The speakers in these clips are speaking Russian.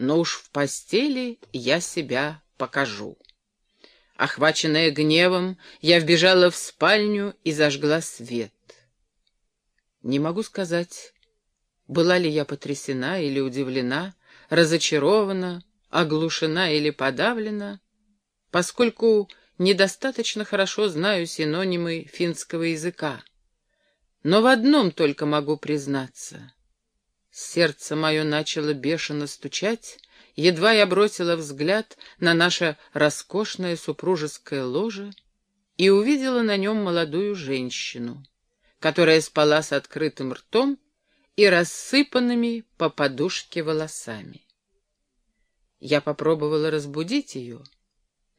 но уж в постели я себя покажу. Охваченная гневом, я вбежала в спальню и зажгла свет. Не могу сказать, была ли я потрясена или удивлена, разочарована, оглушена или подавлена, поскольку недостаточно хорошо знаю синонимы финского языка. Но в одном только могу признаться. Сердце мое начало бешено стучать, едва я бросила взгляд на наше роскошное супружеское ложе и увидела на нем молодую женщину, которая спала с открытым ртом и рассыпанными по подушке волосами. Я попробовала разбудить ее,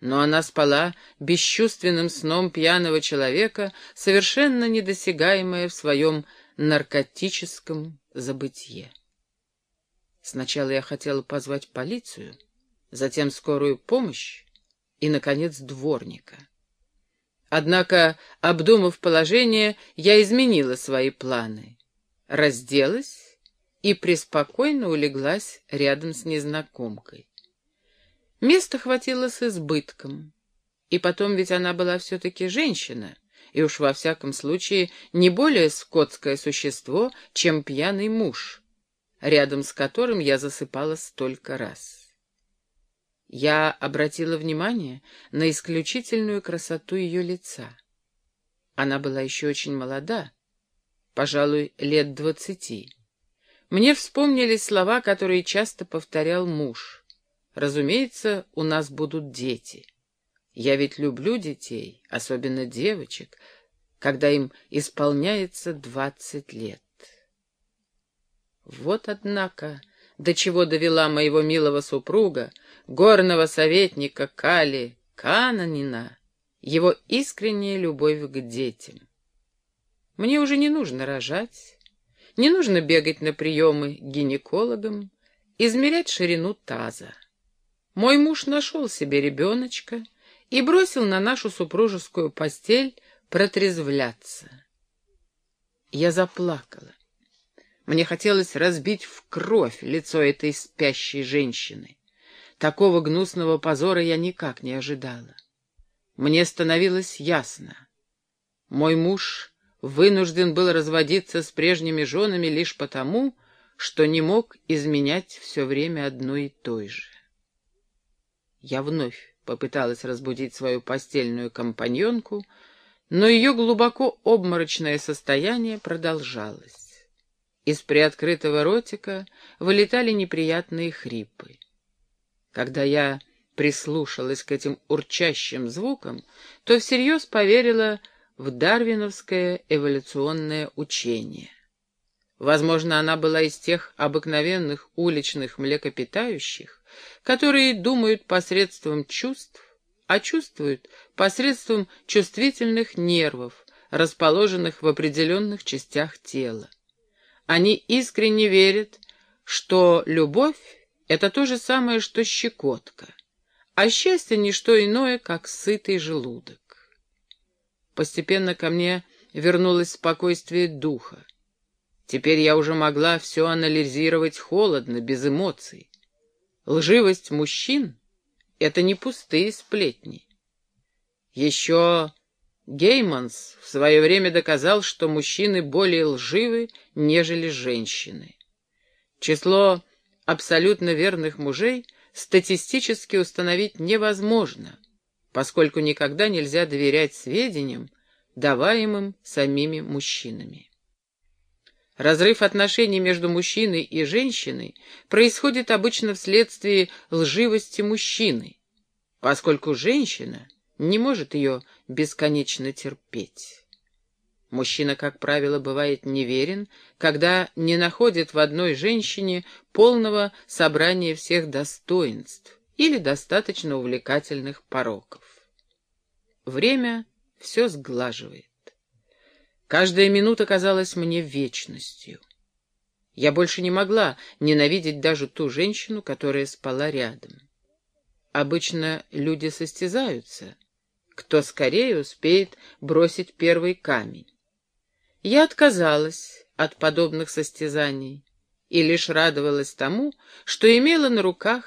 но она спала бесчувственным сном пьяного человека, совершенно недосягаемая в своем наркотическом забытье. Сначала я хотела позвать полицию, затем скорую помощь и, наконец, дворника. Однако, обдумав положение, я изменила свои планы разделась и преспокойно улеглась рядом с незнакомкой. Места хватило с избытком. И потом ведь она была все-таки женщина, и уж во всяком случае не более скотское существо, чем пьяный муж, рядом с которым я засыпала столько раз. Я обратила внимание на исключительную красоту ее лица. Она была еще очень молода, пожалуй, лет двадцати. Мне вспомнились слова, которые часто повторял муж. «Разумеется, у нас будут дети. Я ведь люблю детей, особенно девочек, когда им исполняется двадцать лет». Вот, однако, до чего довела моего милого супруга, горного советника Кали Кананина, его искренняя любовь к детям. Мне уже не нужно рожать, не нужно бегать на приемы гинекологам, измерять ширину таза. Мой муж нашел себе ребеночка и бросил на нашу супружескую постель протрезвляться. Я заплакала. Мне хотелось разбить в кровь лицо этой спящей женщины. Такого гнусного позора я никак не ожидала. Мне становилось ясно. Мой муж вынужден был разводиться с прежними женами лишь потому, что не мог изменять все время одной и той же. Я вновь попыталась разбудить свою постельную компаньонку, но ее глубоко обморочное состояние продолжалось. Из приоткрытого ротика вылетали неприятные хрипы. Когда я прислушалась к этим урчащим звукам, то всерьез поверила, в дарвиновское эволюционное учение. Возможно, она была из тех обыкновенных уличных млекопитающих, которые думают посредством чувств, а чувствуют посредством чувствительных нервов, расположенных в определенных частях тела. Они искренне верят, что любовь — это то же самое, что щекотка, а счастье — не что иное, как сытый желудок. Постепенно ко мне вернулось спокойствие духа. Теперь я уже могла все анализировать холодно, без эмоций. Лживость мужчин — это не пустые сплетни. Еще Гейманс в свое время доказал, что мужчины более лживы, нежели женщины. Число абсолютно верных мужей статистически установить невозможно — поскольку никогда нельзя доверять сведениям, даваемым самими мужчинами. Разрыв отношений между мужчиной и женщиной происходит обычно вследствие лживости мужчины, поскольку женщина не может ее бесконечно терпеть. Мужчина, как правило, бывает неверен, когда не находит в одной женщине полного собрания всех достоинств, или достаточно увлекательных пороков. Время все сглаживает. Каждая минута казалась мне вечностью. Я больше не могла ненавидеть даже ту женщину, которая спала рядом. Обычно люди состязаются, кто скорее успеет бросить первый камень. Я отказалась от подобных состязаний и лишь радовалась тому, что имела на руках